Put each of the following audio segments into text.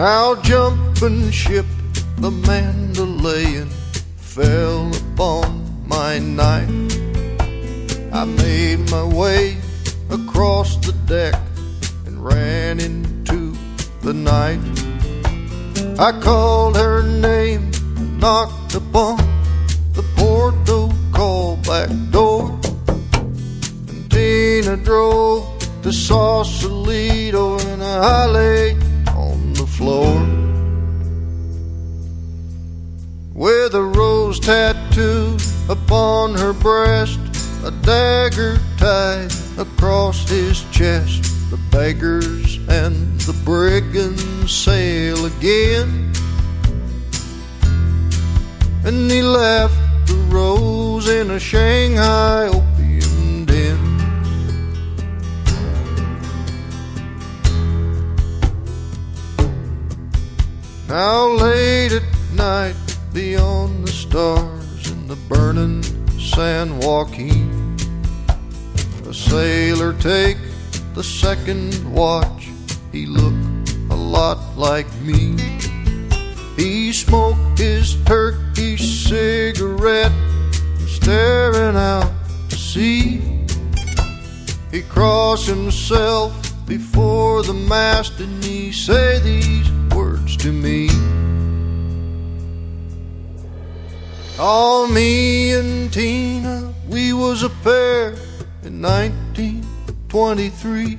Now jumping ship, the Mandalayan fell upon my knife. I made my way across the deck and ran into the night. I called her name, knocked upon the Porto call back door. And Tina drove to Sausalito and I the floor. With a rose tattoo upon her breast, a dagger tied across his chest. The beggars and the brigands sail again. And he left the rose in a Shanghai Now late at night, beyond the stars in the burning San Joaquin, a sailor take the second watch. He looked a lot like me. He smoked his Turkish cigarette, staring out to sea. He crossed himself before the mast and he said these to me. All me and Tina, we was a pair in 1923.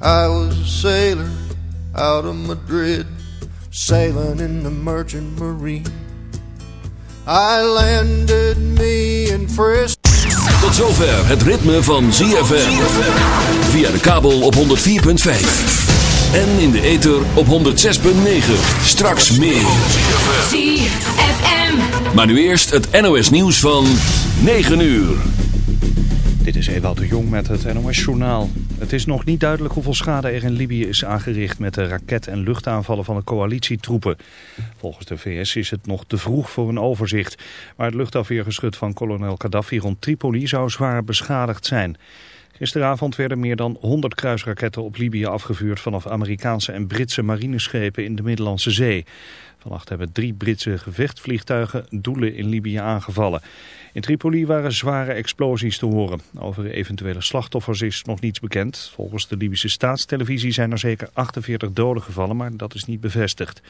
I was a sailor out of Madrid, sailing in the merchant marine. I landed me in Frisco. Tot zover het ritme van ZFM. Via de kabel op 104.5. En in de ether op 106.9. Straks meer. ZFM. Maar nu eerst het NOS nieuws van 9 uur. Dit is Ewout de Jong met het NOS-journaal. Het is nog niet duidelijk hoeveel schade er in Libië is aangericht met de raket- en luchtaanvallen van de coalitietroepen. Volgens de VS is het nog te vroeg voor een overzicht. Maar het luchtafweergeschut van kolonel Gaddafi rond Tripoli zou zwaar beschadigd zijn. Gisteravond werden meer dan 100 kruisraketten op Libië afgevuurd vanaf Amerikaanse en Britse marineschepen in de Middellandse Zee. Vannacht hebben drie Britse gevechtsvliegtuigen doelen in Libië aangevallen. In Tripoli waren zware explosies te horen. Over eventuele slachtoffers is nog niets bekend. Volgens de Libische staatstelevisie zijn er zeker 48 doden gevallen, maar dat is niet bevestigd.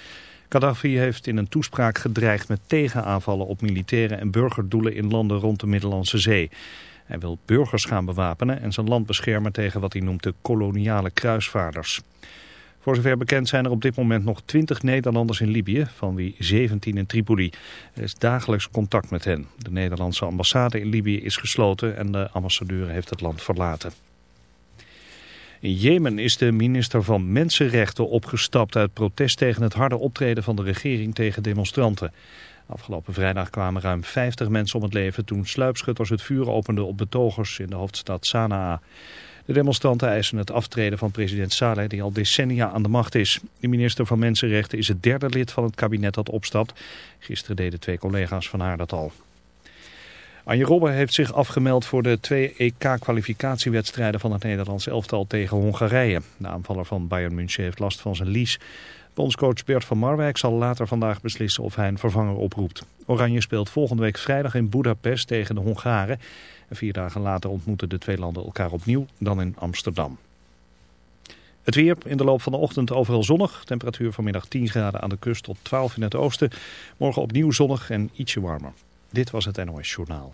Gaddafi heeft in een toespraak gedreigd met tegenaanvallen op militaire en burgerdoelen in landen rond de Middellandse Zee. Hij wil burgers gaan bewapenen en zijn land beschermen tegen wat hij noemt de koloniale kruisvaarders. Voor zover bekend zijn er op dit moment nog 20 Nederlanders in Libië, van wie 17 in Tripoli. Er is dagelijks contact met hen. De Nederlandse ambassade in Libië is gesloten en de ambassadeur heeft het land verlaten. In Jemen is de minister van Mensenrechten opgestapt uit protest tegen het harde optreden van de regering tegen demonstranten. Afgelopen vrijdag kwamen ruim 50 mensen om het leven toen sluipschutters het vuur openden op betogers in de hoofdstad Sanaa. De demonstranten eisen het aftreden van president Saleh die al decennia aan de macht is. De minister van Mensenrechten is het derde lid van het kabinet dat opstapt. Gisteren deden twee collega's van haar dat al. Anje Robben heeft zich afgemeld voor de twee EK-kwalificatiewedstrijden van het Nederlands elftal tegen Hongarije. De aanvaller van Bayern München heeft last van zijn lies. Bondscoach Bert van Marwijk zal later vandaag beslissen of hij een vervanger oproept. Oranje speelt volgende week vrijdag in Budapest tegen de Hongaren. En vier dagen later ontmoeten de twee landen elkaar opnieuw, dan in Amsterdam. Het weer in de loop van de ochtend overal zonnig. Temperatuur vanmiddag 10 graden aan de kust tot 12 in het oosten. Morgen opnieuw zonnig en ietsje warmer. Dit was het NOS Journaal.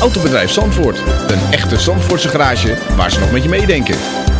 Autobedrijf Zandvoort. Een echte Zandvoortse garage waar ze nog met je meedenken.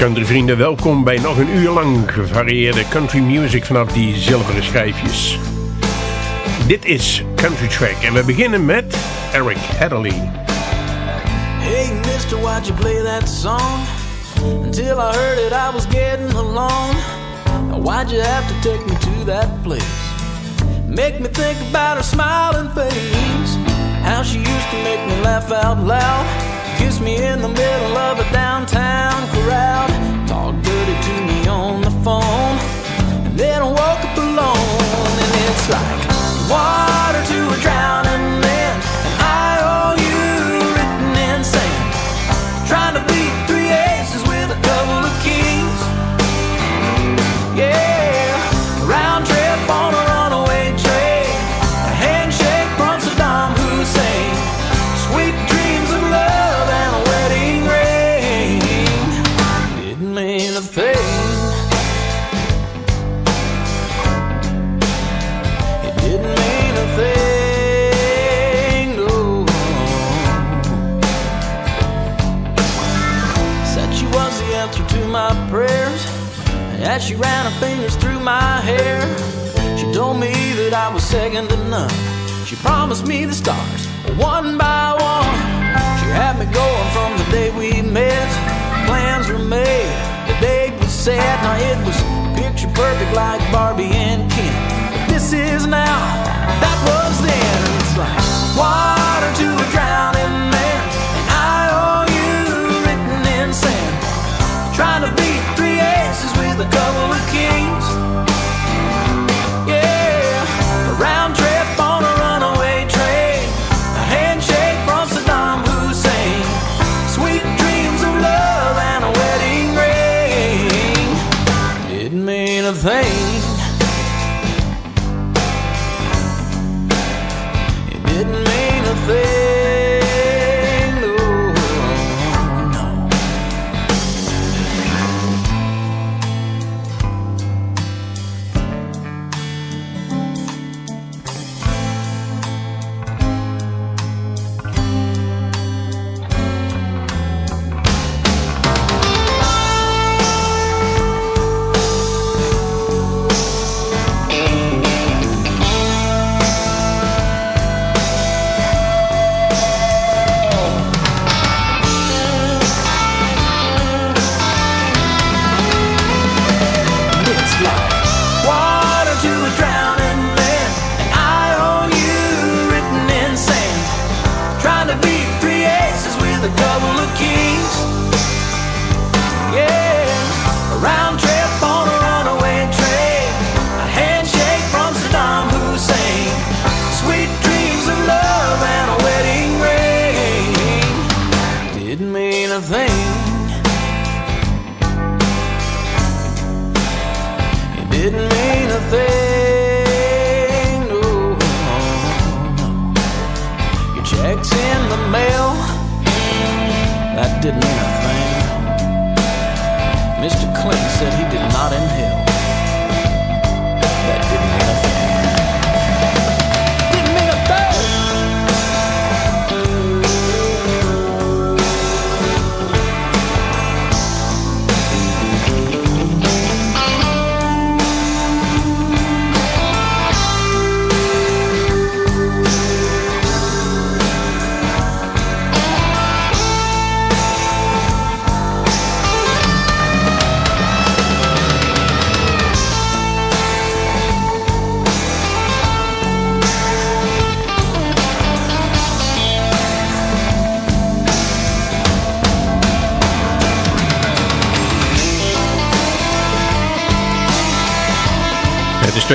Countryvrienden, welkom bij nog een uur lang gevarieerde country music vanaf die zilveren schijfjes. Dit is Country Track en we beginnen met Eric Hadley. Hey, mister, why'd you play that song? Until I heard it, I was getting along. Why'd you have to take me to that place? Make me think about her smiling face. How she used to make me laugh out loud. Kiss me in the middle of a downtown crowd. Talk dirty to me on the phone. And then I woke up alone. And it's like water to a drowning that I was second to none. She promised me the stars, one by one. She had me going from the day we met. Plans were made, the date was set. Now it was picture perfect like Barbie and Ken. But this is now, that was then. It's like water to a drowning man. And I owe you written in sand. Trying to beat three aces with a couple of kings.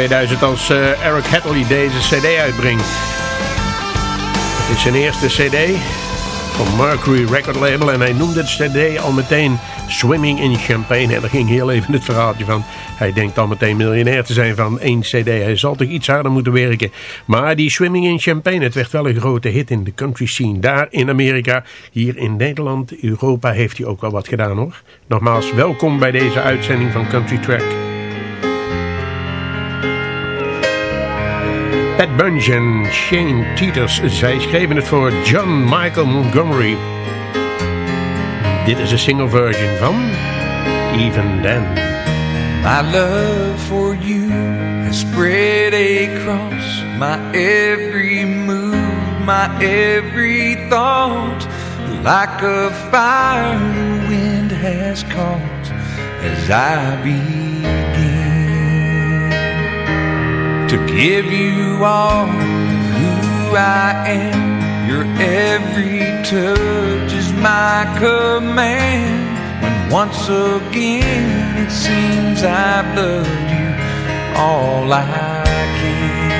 2000 als uh, Eric Hadley deze cd uitbrengt. Het is zijn eerste cd van Mercury Record Label en hij noemde de cd al meteen Swimming in Champagne. En daar ging heel even het verhaaltje van. Hij denkt al meteen miljonair te zijn van één cd. Hij zal toch iets harder moeten werken. Maar die Swimming in Champagne, het werd wel een grote hit in de country scene. Daar in Amerika, hier in Nederland, Europa heeft hij ook wel wat gedaan hoor. Nogmaals, welkom bij deze uitzending van Country Track. Pat Bunch en Shane Teters, zij schreven het voor John Michael Montgomery. Dit is een single version van Even Then. My love for you has spread across my every move, my every thought. Like a fire the wind has caught as I begin to give you all who I am. Your every touch is my command. When once again it seems I've loved you all I can.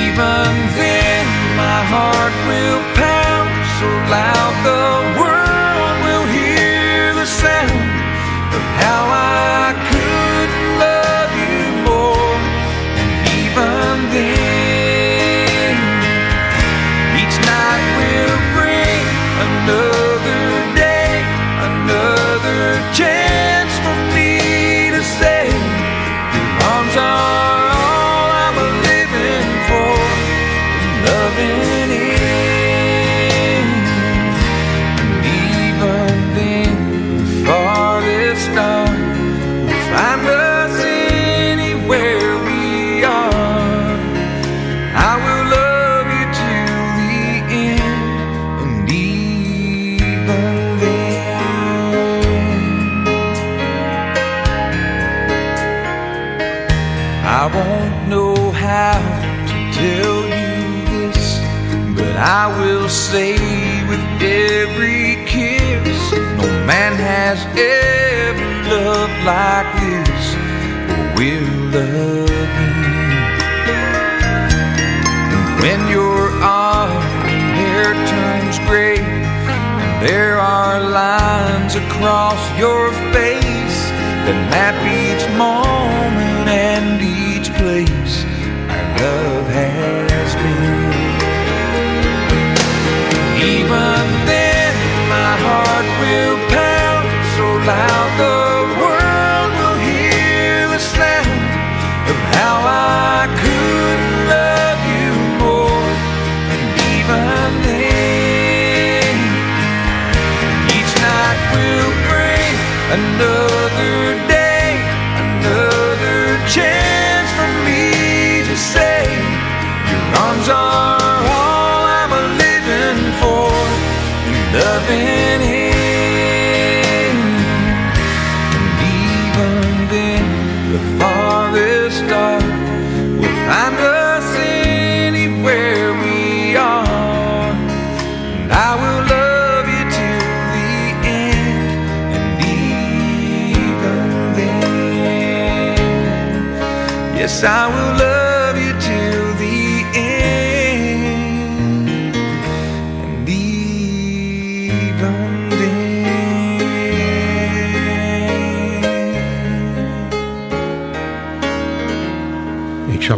Even then, my heart will pound so loud the like this, will again. When your autumn hair turns gray, there are lines across your face that map each moment and each place our love has been. Even then, my heart will pound so loud bring another uh,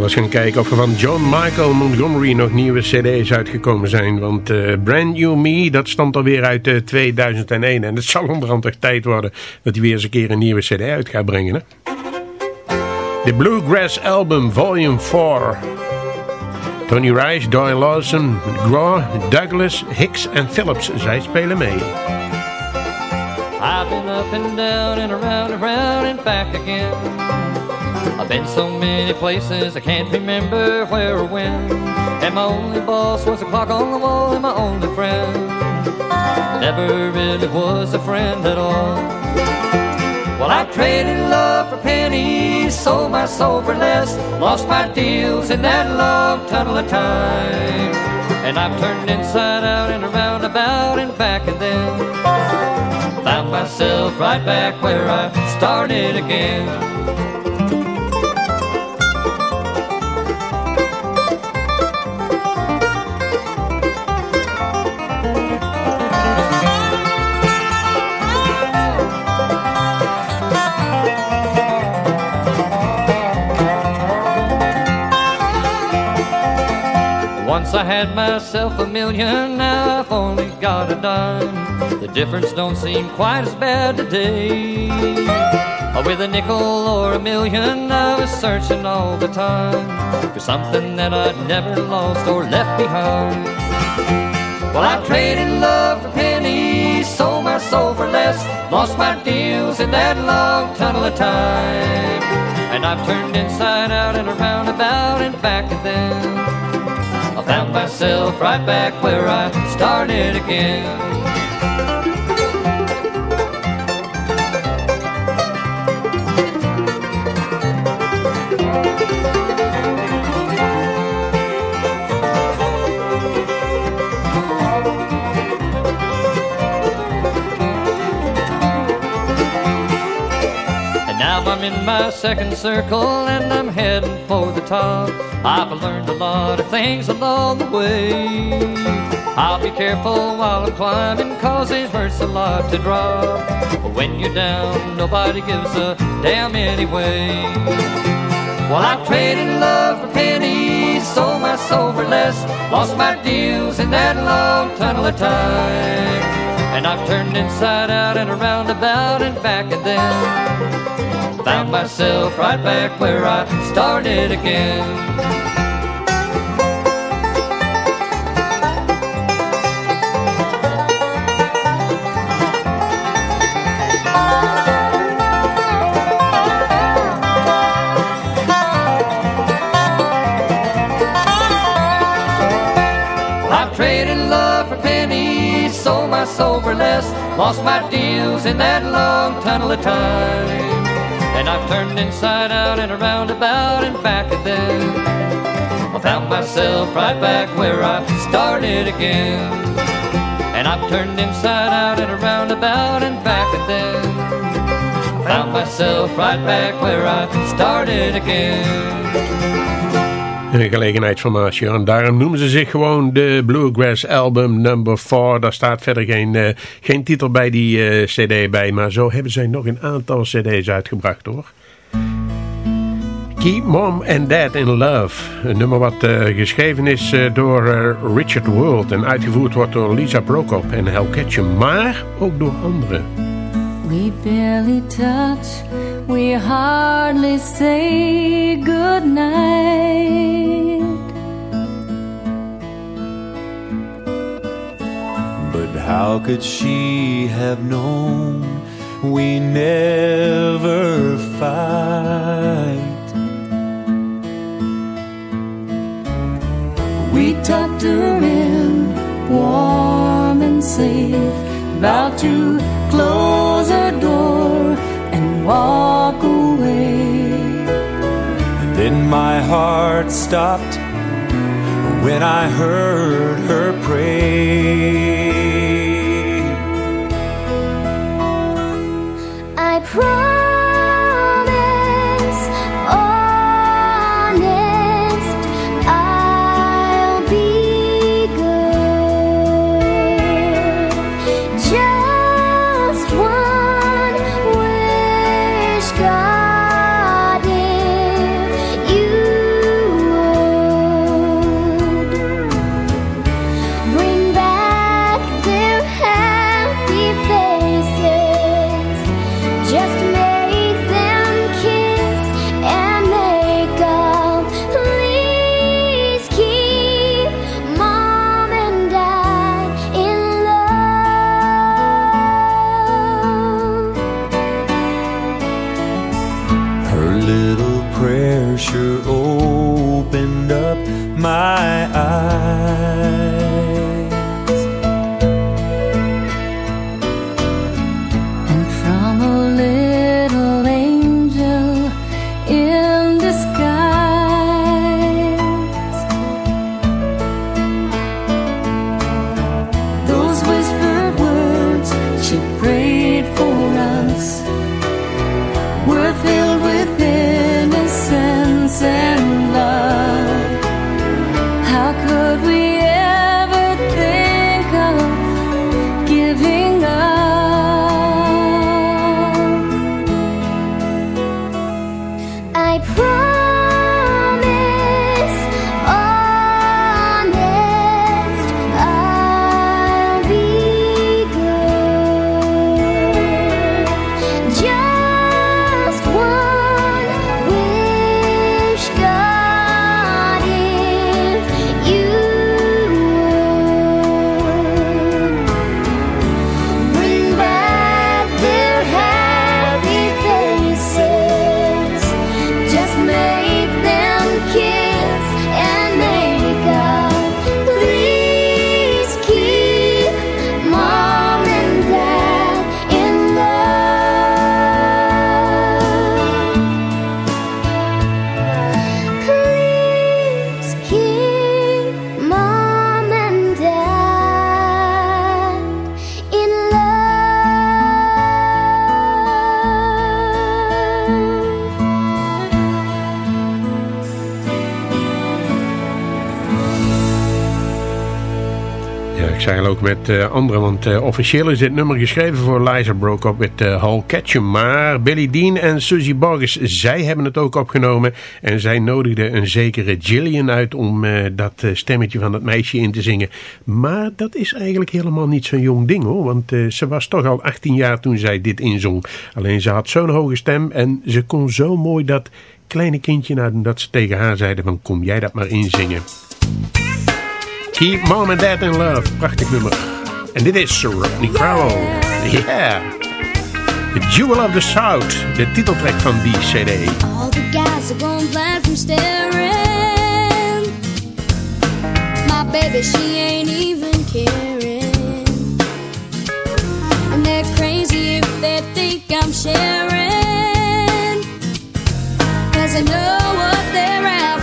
eens gaan kijken of er van John Michael Montgomery nog nieuwe cd's uitgekomen zijn. Want uh, Brand New Me, dat stamt alweer uit uh, eh, 2001. En het zal onderhand tijd worden dat hij weer eens een keer een nieuwe cd uit gaat brengen. Hè? De Bluegrass Album Volume 4. Tony Rice, Doyle Lawson, Graw, Douglas, Hicks en Phillips, zij spelen mee. I've been up and down and around and around and back again. I've been so many places I can't remember where or when. And my only boss was a clock on the wall and my only friend. Never really was a friend at all. Well, I traded love for pennies, sold my soul for less, lost my deals in that long tunnel of time. And I've turned inside out and around about and back and then found myself right back where I started again. I had myself a million, now I've only got a dime. The difference don't seem quite as bad today. With a nickel or a million, I was searching all the time for something that I'd never lost or left behind. Well, I traded love for pennies, sold my soul for less, lost my deals in that long tunnel of time. And I've turned inside out and around about and back again. I found myself right back where I started again. My second circle and I'm heading for the top. I've learned a lot of things along the way. I'll be careful while I'm climbing cause it hurts a lot to drop. But when you're down, nobody gives a damn anyway. Well, I've traded love for pennies, sold my soul for less, lost my deals in that long tunnel of time. And I've turned inside out and around about and back then found myself right back where I started again. I've traded love for pennies, sold my soul for less, lost my deals in that long tunnel of time. And I've turned inside out and around about and back then I found myself right back where I started again. And I've turned inside out and around about and back then I found myself right back where I started again. Een gelegenheidsformatie. En daarom noemen ze zich gewoon de Bluegrass Album Number 4. Daar staat verder geen, uh, geen titel bij die uh, cd bij. Maar zo hebben zij nog een aantal cd's uitgebracht hoor. Keep Mom and Dad in Love. Een nummer wat uh, geschreven is door Richard World. En uitgevoerd wordt door Lisa Prokop en Hal Ketchum. Maar ook door anderen. We barely touch, we hardly say goodnight. But how could she have known we never fight? We tucked her in, warm and safe, about to close her door and walk away. And then my heart stopped when I heard her pray. Ook met uh, anderen, want uh, officieel is dit nummer geschreven voor Liza Broke Up met uh, Hal. Maar Billy Dean en Susie Borges, zij hebben het ook opgenomen. En zij nodigden een zekere Gillian uit om dat stemmetje van dat meisje in te zingen. Maar dat is eigenlijk helemaal niet zo'n jong ding hoor, want ze was toch al 18 jaar toen zij dit inzong. Alleen ze had zo'n hoge stem en ze kon zo mooi dat kleine kindje nadat ze tegen haar zeiden van kom jij dat maar inzingen. Keep Mom and Dad in Love. Prachtig nummer. En dit is Rodney Crowell. Yeah. The Jewel of the South. De titeltrack van die cd. All the guys are going blind from staring. My baby, she ain't even caring. And they're crazy if they think I'm sharing. Cause I know what they're after.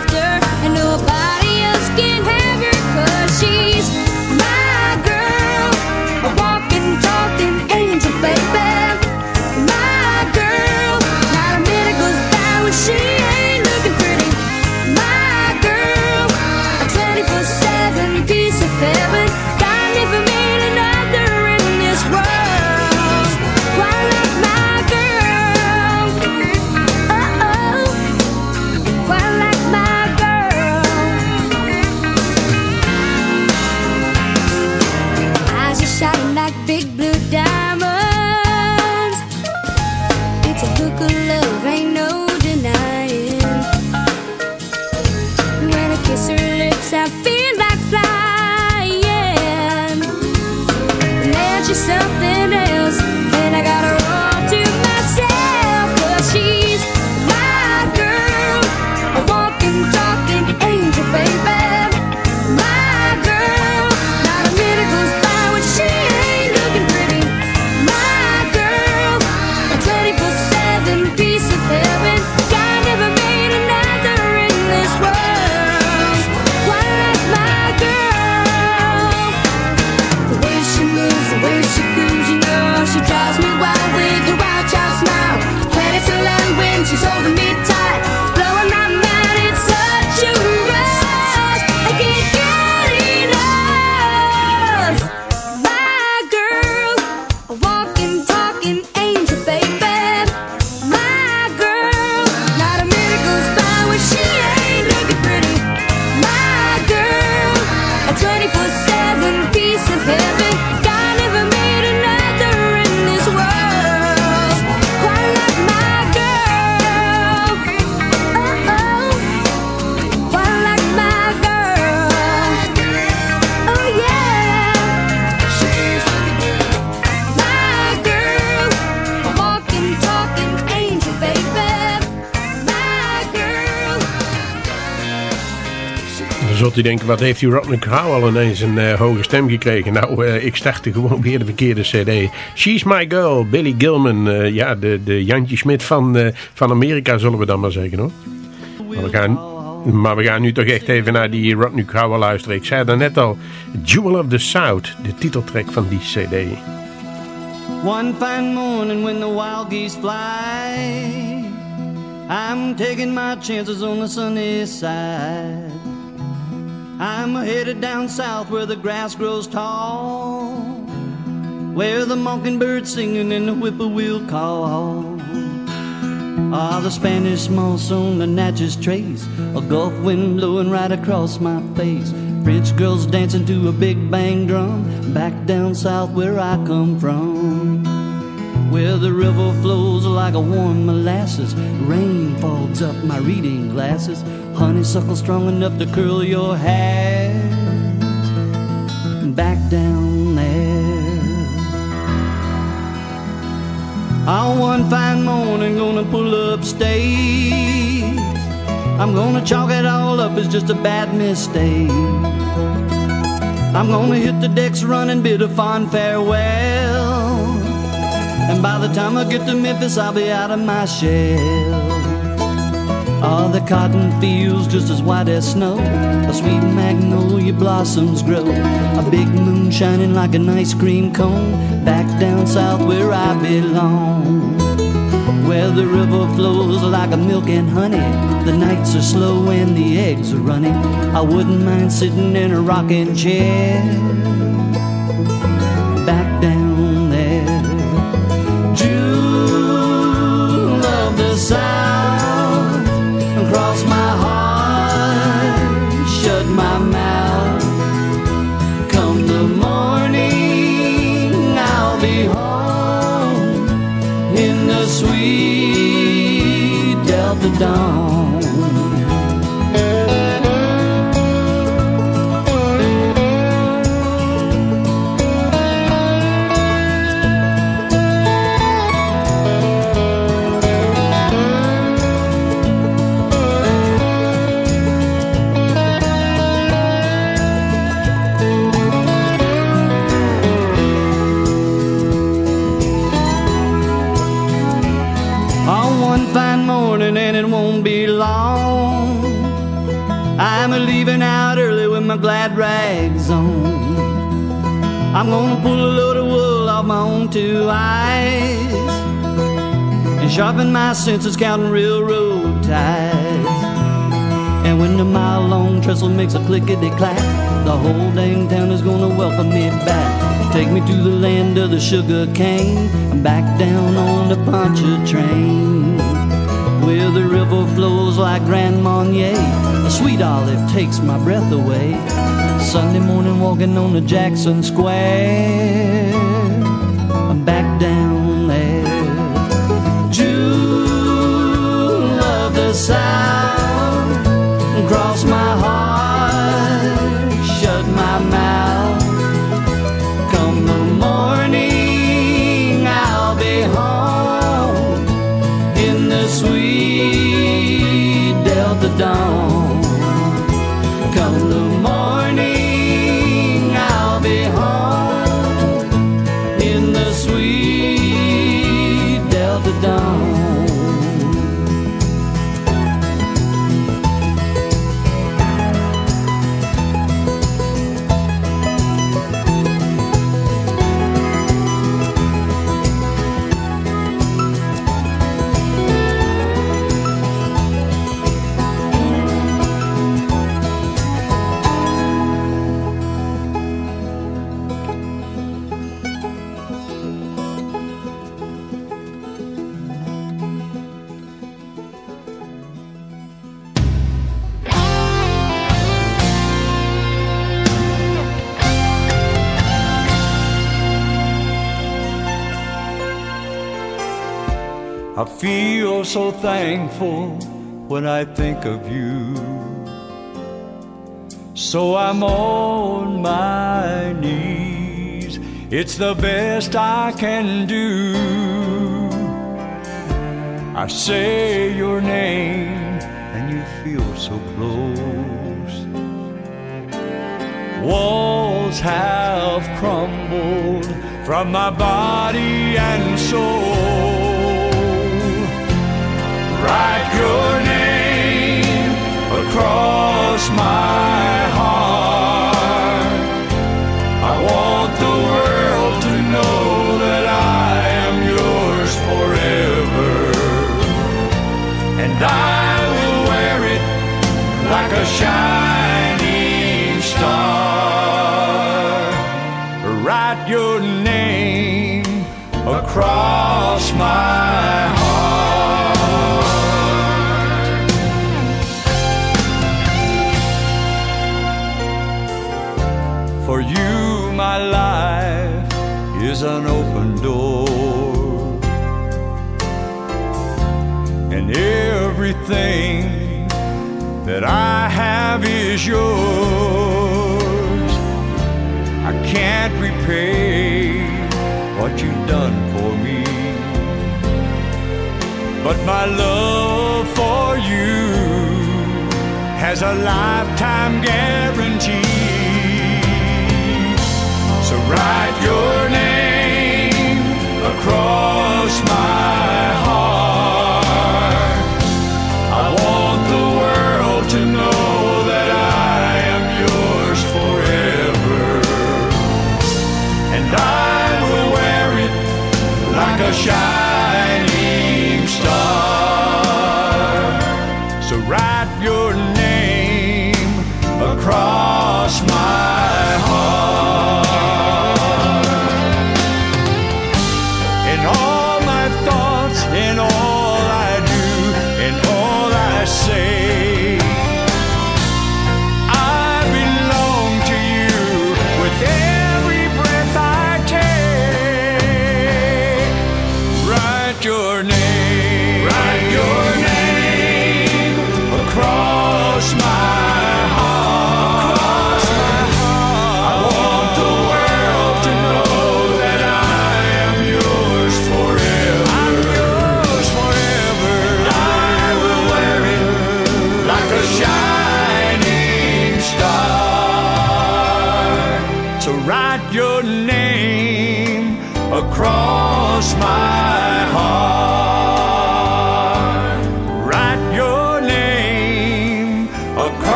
Zult u denken, wat heeft die Rodney Crowell ineens een eh, hoge stem gekregen? Nou, eh, ik startte gewoon weer de verkeerde cd. She's My Girl, Billy Gilman. eh, ja, de, de Jantje Smit van, van Amerika, zullen we dan maar zeggen hoor. Maar we, gaan, maar we gaan nu toch echt even naar die Rodney Crowell luisteren. Ik zei daarnet al, Jewel of the South, de titeltrack van die cd. One fine morning when the wild geese fly, I'm taking my chances on the sunny side. I'm headed down south where the grass grows tall, where the mockingbird singing and the whippoorwill call. Ah, the Spanish moss on the Natchez Trace, a Gulf wind blowing right across my face. French girls dancing to a big bang drum, back down south where I come from. Where the river flows like a warm molasses, rain fogs up my reading glasses, honeysuckle strong enough to curl your hair. Back down there. On one fine morning, gonna pull up stakes. I'm gonna chalk it all up as just a bad mistake. I'm gonna hit the decks running, bid a fond farewell. And by the time I get to Memphis, I'll be out of my shell. All the cotton fields just as white as snow. A sweet magnolia blossoms grow. A big moon shining like an ice cream cone. Back down south where I belong. Where the river flows like a milk and honey. The nights are slow and the eggs are running. I wouldn't mind sitting in a rocking chair dawn. I'm gonna pull a load of wool off my own two eyes and sharpen my senses counting railroad ties. And when the mile long trestle makes a clickety clack, the whole dang town is gonna welcome me back. Take me to the land of the sugar cane and back down on the Pontchartrain. Where the river flows like Grand Marnier, a sweet olive takes my breath away. Sunday morning walking on the Jackson Square, I'm back down there. Jewel of the South, cross my heart, shut my mouth. Come the morning, I'll be home in the sweet Delta dawn. Thankful when I think of you. So I'm on my knees. It's the best I can do. I say your name and you feel so close. Walls have crumbled from my body and soul. Write your name across my heart. I want the world to know that I am yours forever. And I will wear it like a shining star. Write your name across my everything that I have is yours. I can't repay what you've done for me, but my love for you has a lifetime guarantee. So write your name across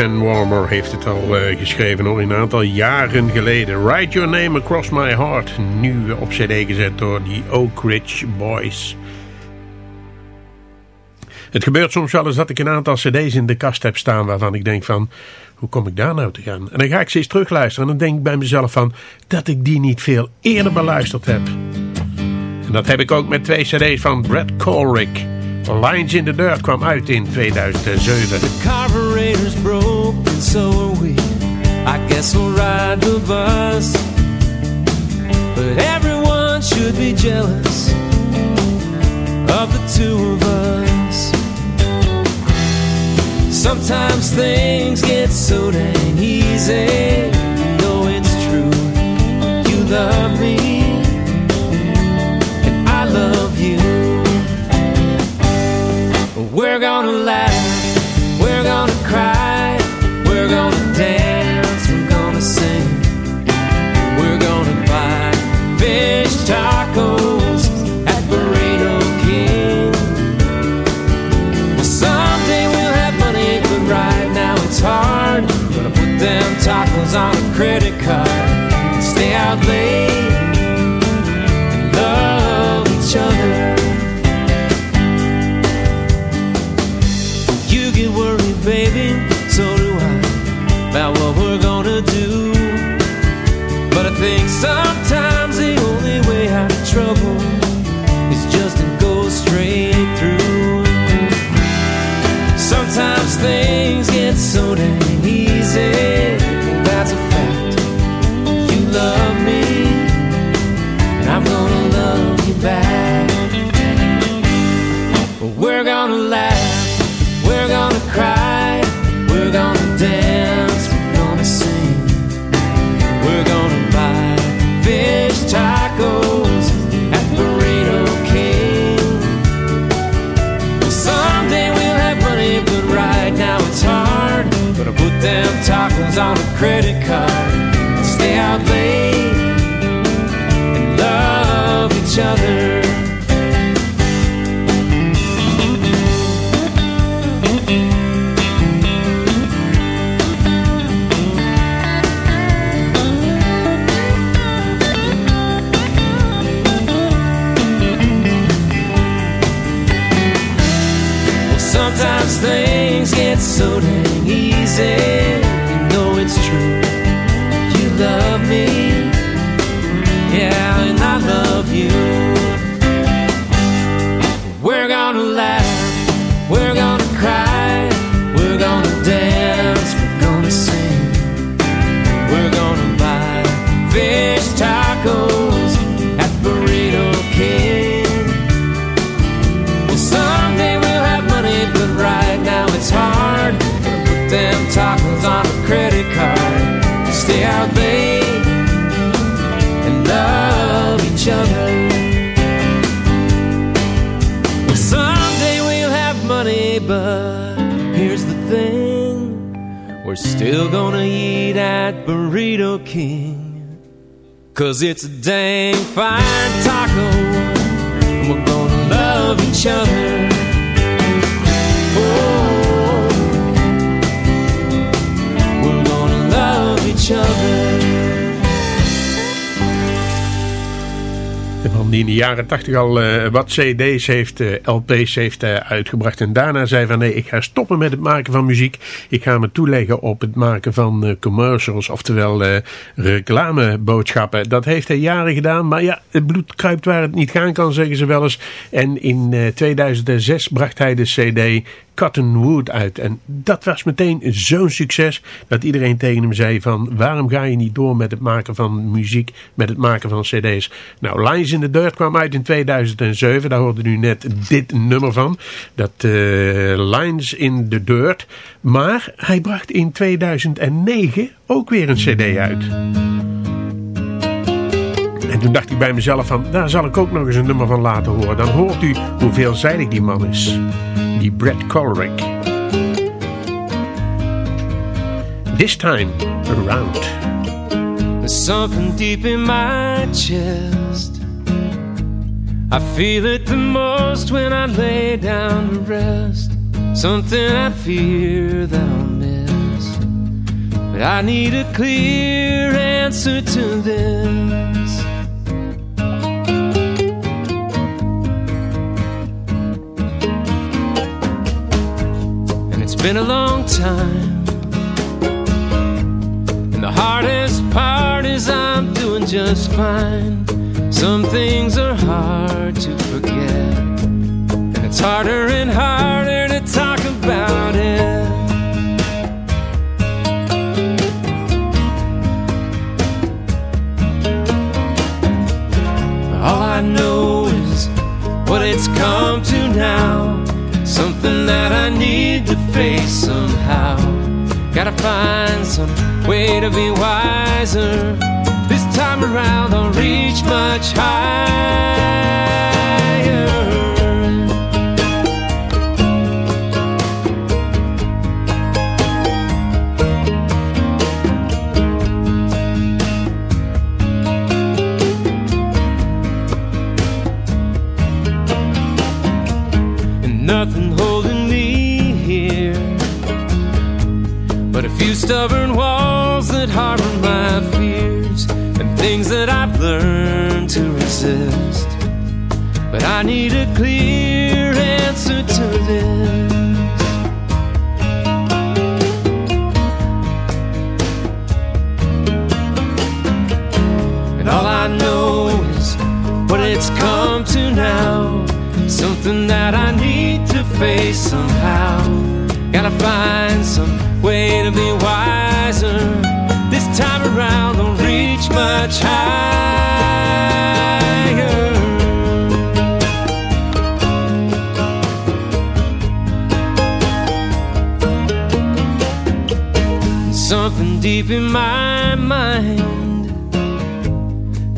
Van Warmer heeft het al eh, geschreven hoor, een aantal jaren geleden. Write Your Name Across My Heart. Nu op cd gezet door die Oak Ridge Boys. Het gebeurt soms wel eens dat ik een aantal cd's in de kast heb staan waarvan ik denk van... Hoe kom ik daar nou te gaan? En dan ga ik ze eens terugluisteren en dan denk ik bij mezelf van... Dat ik die niet veel eerder beluisterd heb. En dat heb ik ook met twee cd's van Brad Colrick. Lines in the Dirt kwam uit in 2007. And so are we. I guess we'll ride the bus. But everyone should be jealous of the two of us. Sometimes things get so dang easy. You know it's true. You love me, credit card, stay out late, and love each other. You get worried, baby, so do I, about what we're gonna do. But I think sometimes credit card, card, stay out late, and love each other. Well, someday we'll have money, but here's the thing we're still gonna eat at Burrito King. Cause it's a dang fine taco, and we're gonna love each other. Die in de jaren tachtig al eh, wat cd's heeft, eh, LP's heeft eh, uitgebracht. En daarna zei van nee, ik ga stoppen met het maken van muziek. Ik ga me toeleggen op het maken van commercials, oftewel reclameboodschappen. Dat heeft hij jaren gedaan, maar ja, het bloed kruipt waar het niet gaan kan, zeggen ze wel eens. En in eh, 2006 bracht hij de cd Cottonwood uit. En dat was meteen zo'n succes dat iedereen tegen hem zei van waarom ga je niet door met het maken van muziek, met het maken van cd's. Nou, Lines in the Dirt kwam uit in 2007, daar hoorde u net dit nummer van. Dat eh, Lines in the Dirt. Maar hij bracht in 2009 ook weer een cd uit. En toen dacht ik bij mezelf van, daar zal ik ook nog eens een nummer van laten horen. Dan hoort u hoe veelzijdig die man is. Die Brett Colrick. This time around. There's something deep in my chest. I feel it the most when I lay down to rest. Something I fear that I'll miss. But I need a clear answer to this. Been a long time. And the hardest part is I'm doing just fine. Some things are hard to forget. And it's harder and harder to talk about it. All I know is what it's come to now. Something that I need to face somehow. Gotta find some way to be wiser. This time around, I'll reach much higher. Stubborn walls that harbor my fears and things that I've learned to resist. But I need a clear answer to this. And all I know is what it's come to now. Something that I need to face somehow. Gotta find some way to be wiser. This time around, I'll reach much higher. Something deep in my mind,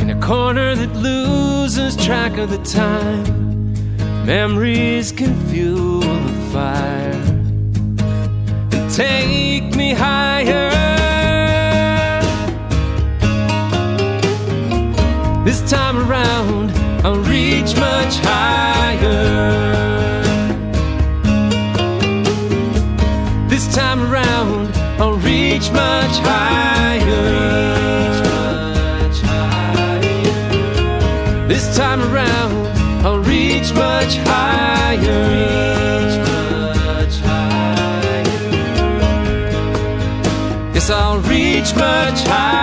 in a corner that loses track of the time. Memories can fuel the fire take me higher. This time around, I'll reach much higher. This time around, I'll reach much higher. This time around, I'll reach much higher. Much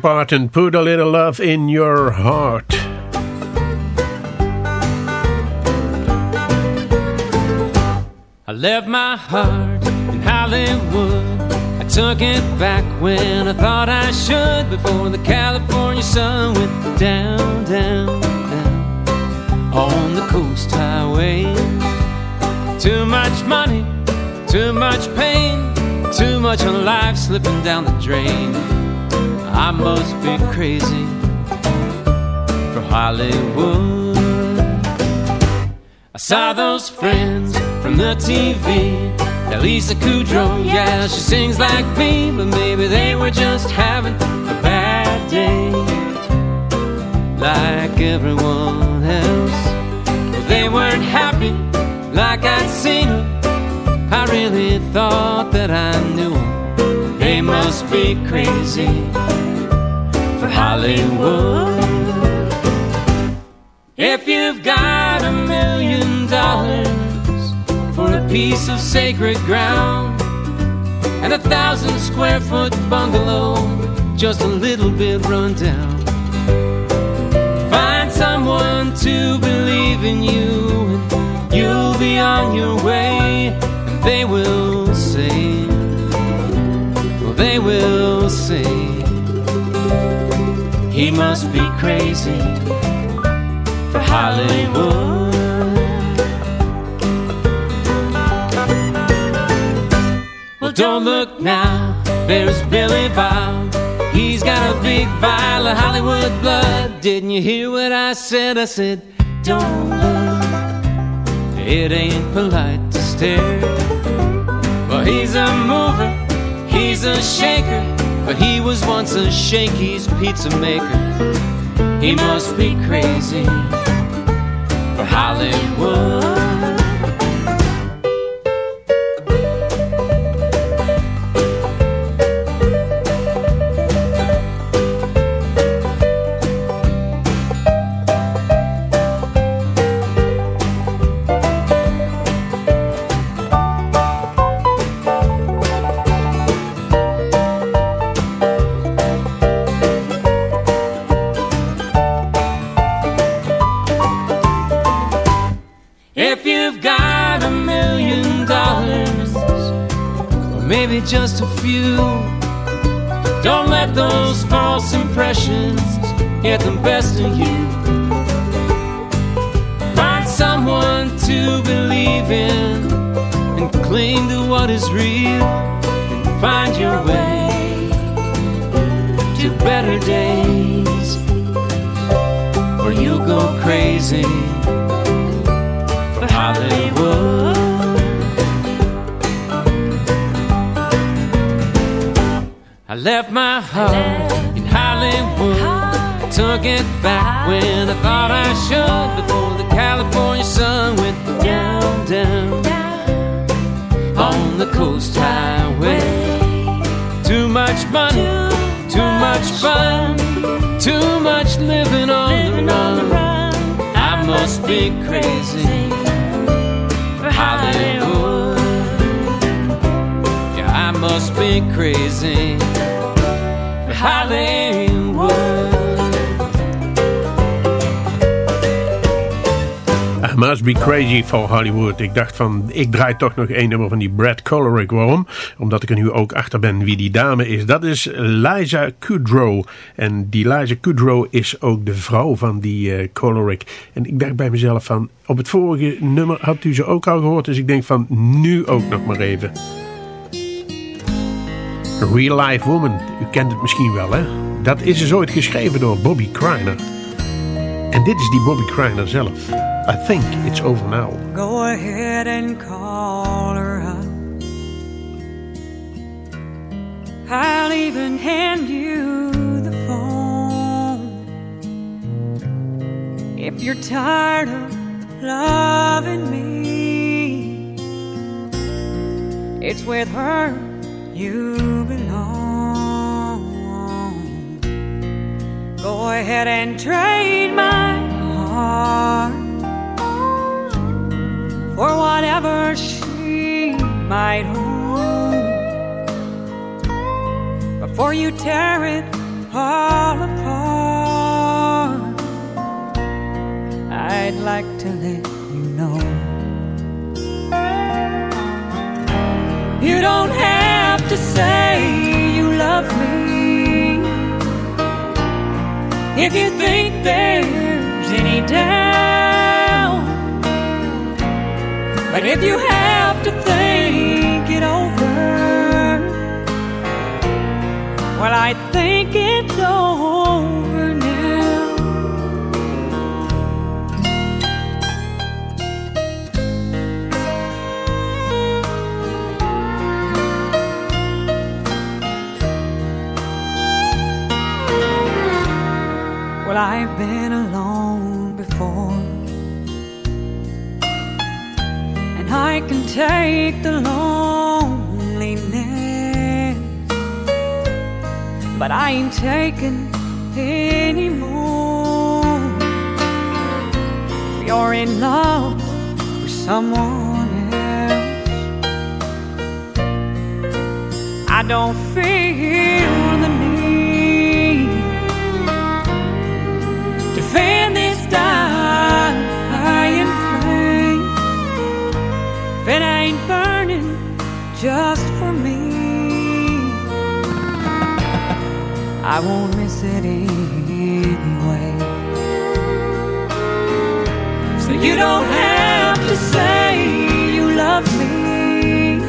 Parton, put a little love in your heart. I left my heart in Hollywood. I took it back when I thought I should before the California sun went down, down, down on the coast highway. Too much money, too much pain, too much of life slipping down the drain. I must be crazy for Hollywood. I saw those friends from the TV. That Lisa Kudrow, yeah, she sings like me, but maybe they were just having a bad day, like everyone else. Well, they weren't happy, like I'd seen them. I really thought that I knew. They must be crazy for Hollywood. If you've got a million dollars for a piece of sacred ground and a thousand square foot bungalow, just a little bit run down. Find someone to believe in you, and you'll be on your way. And they will say, will say, he must be crazy for Hollywood. Well, don't look now, there's Billy Bob. He's got a big vial of Hollywood blood. Didn't you hear what I said? I said, don't look. It ain't polite to stare. Well, he's a mover, he's a shaker, but he was once a Shakey's pizza maker. He must be crazy for Hollywood. Crazy for Hollywood. Ik dacht van, ik draai toch nog één nummer van die Brad Colerick. Waarom? Omdat ik er nu ook achter ben wie die dame is. Dat is Liza Kudrow. En die Liza Kudrow is ook de vrouw van die uh. En ik dacht bij mezelf van, op het vorige nummer had u ze ook al gehoord. Dus ik denk van, nu ook nog maar even. Real Life Woman. U kent het misschien wel, hè? Dat is dus ooit geschreven door Bobby Criner. En dit is die Bobby Criner zelf. I think it's over now. Go ahead and call her up. I'll even hand you the phone. If you're tired of loving me, it's with her you belong. Go ahead and trade my heart for whatever she might own. Before you tear it fall apart. I'd like to let you know. You don't have to say you love me if you think there's any doubt. But if you have to think it over, well, I think it's over now. Well, I've been I can take the loneliness, but I ain't taking anymore. If you're in love with someone else, I don't feel the need I won't miss it anyway. So you don't have to say you love me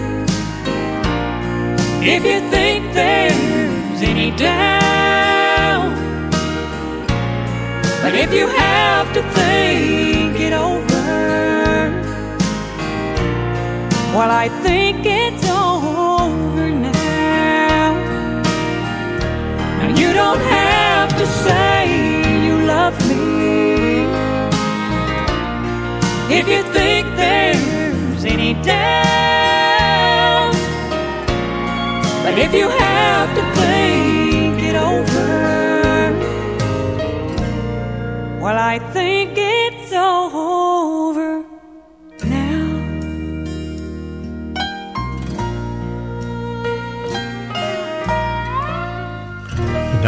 if you think there's any doubt. But if you have to think it over, well, I think it's over don't have to say you love me if you think there's any doubt. But if you have to think it over, well, I think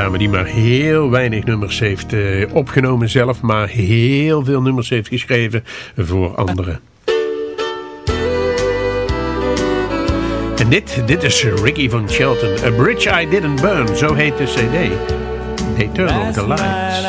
dame die maar heel weinig nummers heeft eh, opgenomen zelf, maar heel veel nummers heeft geschreven voor anderen. En dit, dit is Ricky van Shelton. A Bridge I Didn't Burn, zo heet de cd. They Turn Off the Lights.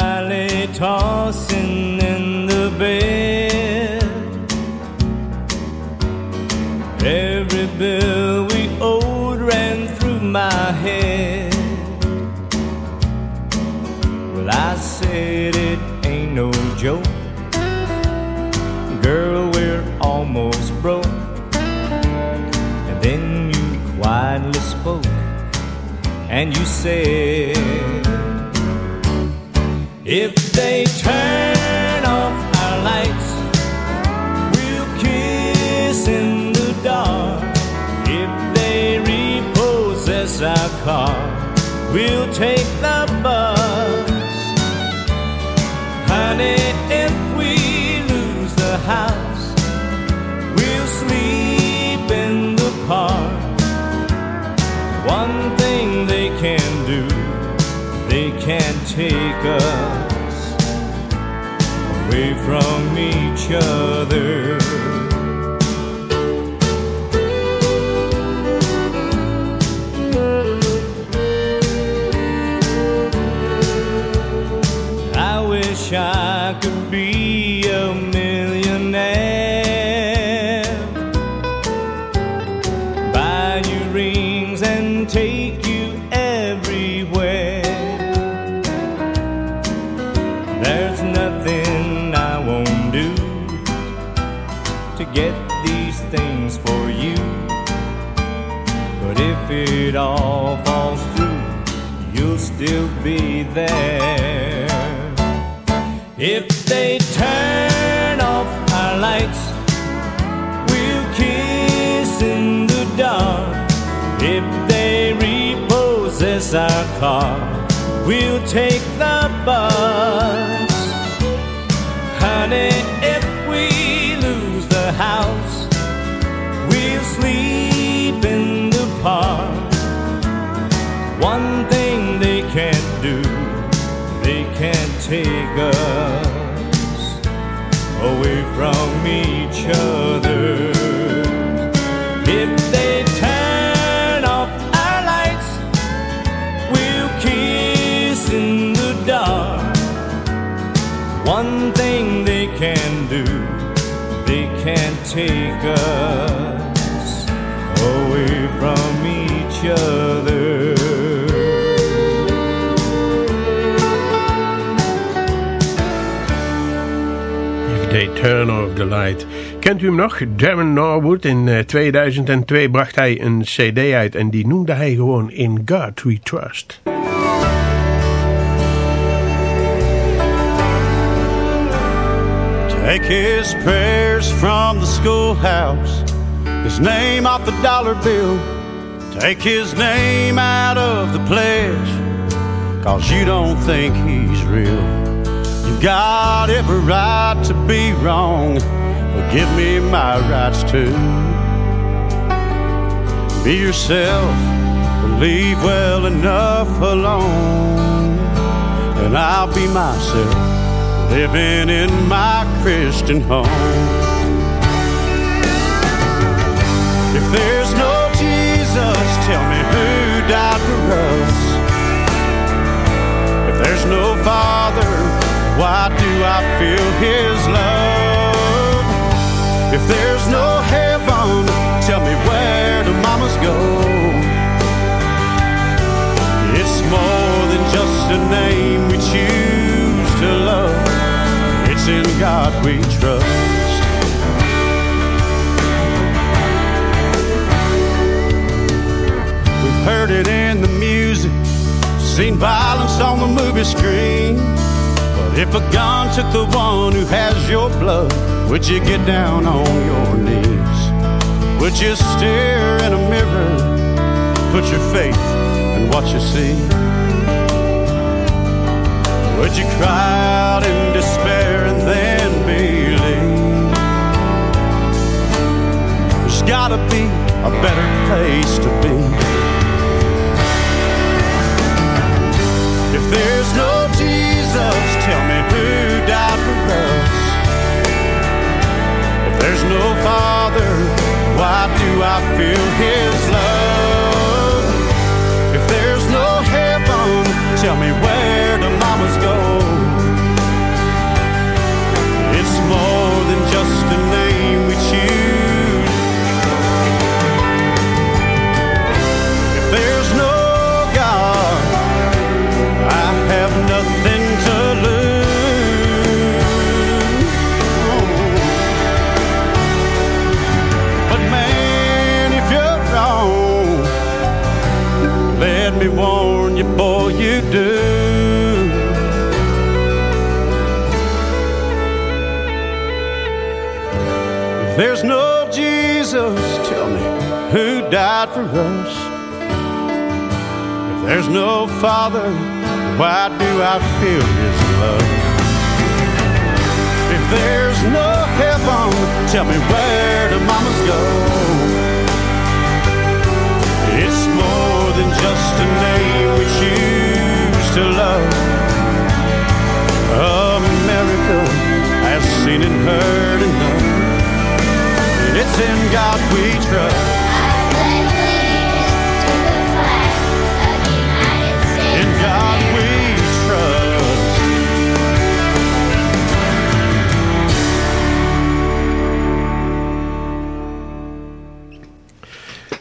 Said, if they turn off our lights, we'll kiss in the dark. If they repossess our car, we'll take the bus. Honey, if we lose the house, we'll sleep in the park. Can do they can't take us away from each other. There. If they turn off our lights, we'll kiss in the dark. If they repossess our car, we'll take the bus. Honey, take us away from each other. If they turn off our lights, we'll kiss in the dark. One thing they can do, they can't take us away from each other. Turn Off the Light. Kent u hem nog? Darren Norwood. In eh, 2002 bracht hij een cd uit en die noemde hij gewoon In God We Trust. Take his prayers from the schoolhouse, his name off the dollar bill. Take his name out of the pledge, cause you don't think he's real. You've got every right to be wrong, but give me my rights too. Be yourself, but leave well enough alone, and I'll be myself living in my Christian home. If there's no Jesus, tell me who died for us. If there's no Father, why do I feel His love? If there's no heaven, tell me where do mamas go? It's more than just a name we choose to love. It's in God we trust. We've heard it in the music, seen violence on the movie screen. If a gun took the one who has your blood, would you get down on your knees? Would you stare in a mirror, put your faith in what you see? Would you cry out in despair and then believe? There's gotta be a better place to be. If there's no Tell me who died for us. If there's no Father, why do I feel His love? If there's no heaven, tell me where do mamas go? There's no Jesus, tell me who died for us. If there's no Father, why do I feel His love? If there's no heaven, tell me where do mamas go? It's more than just a name we choose to love. America has seen and heard enough, it's in God we trust. In God we trust.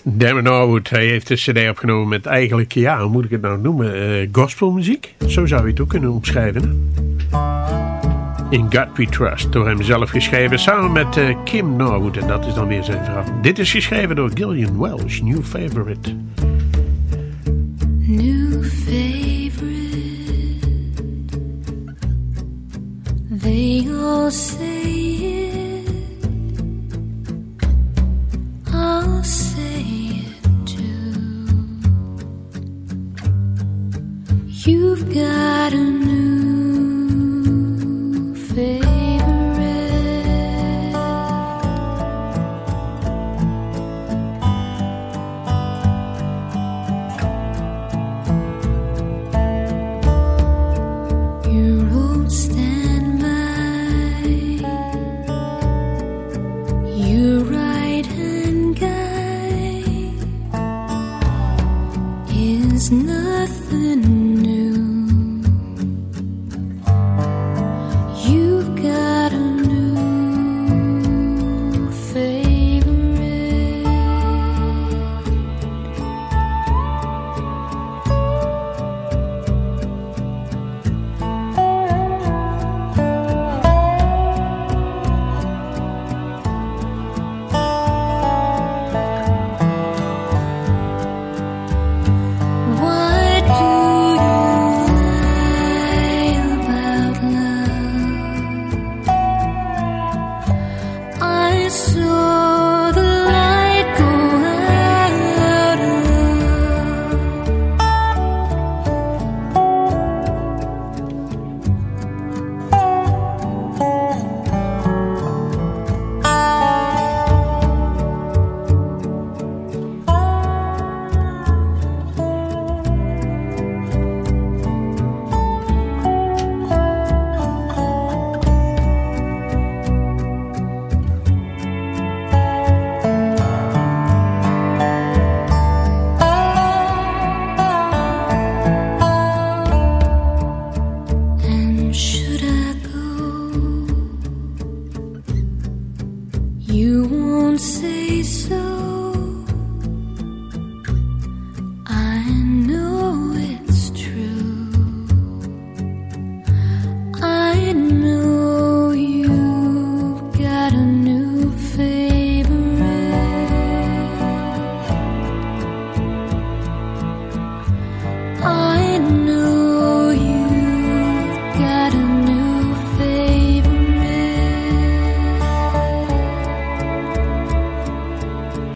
Damon Norwood, hij heeft een cd opgenomen met eigenlijk, ja, hoe moet ik het nou noemen? Eh, gospelmuziek? Zo zou je het ook kunnen omschrijven. hè? In God We Trust, door hem zelf geschreven, samen met eh, Kim Norwood. En dat is dan weer zijn vrouw. Dit is geschreven door Gillian Welsh, New Favorite. New favorite. They all say it. I'll say it too. You've got a new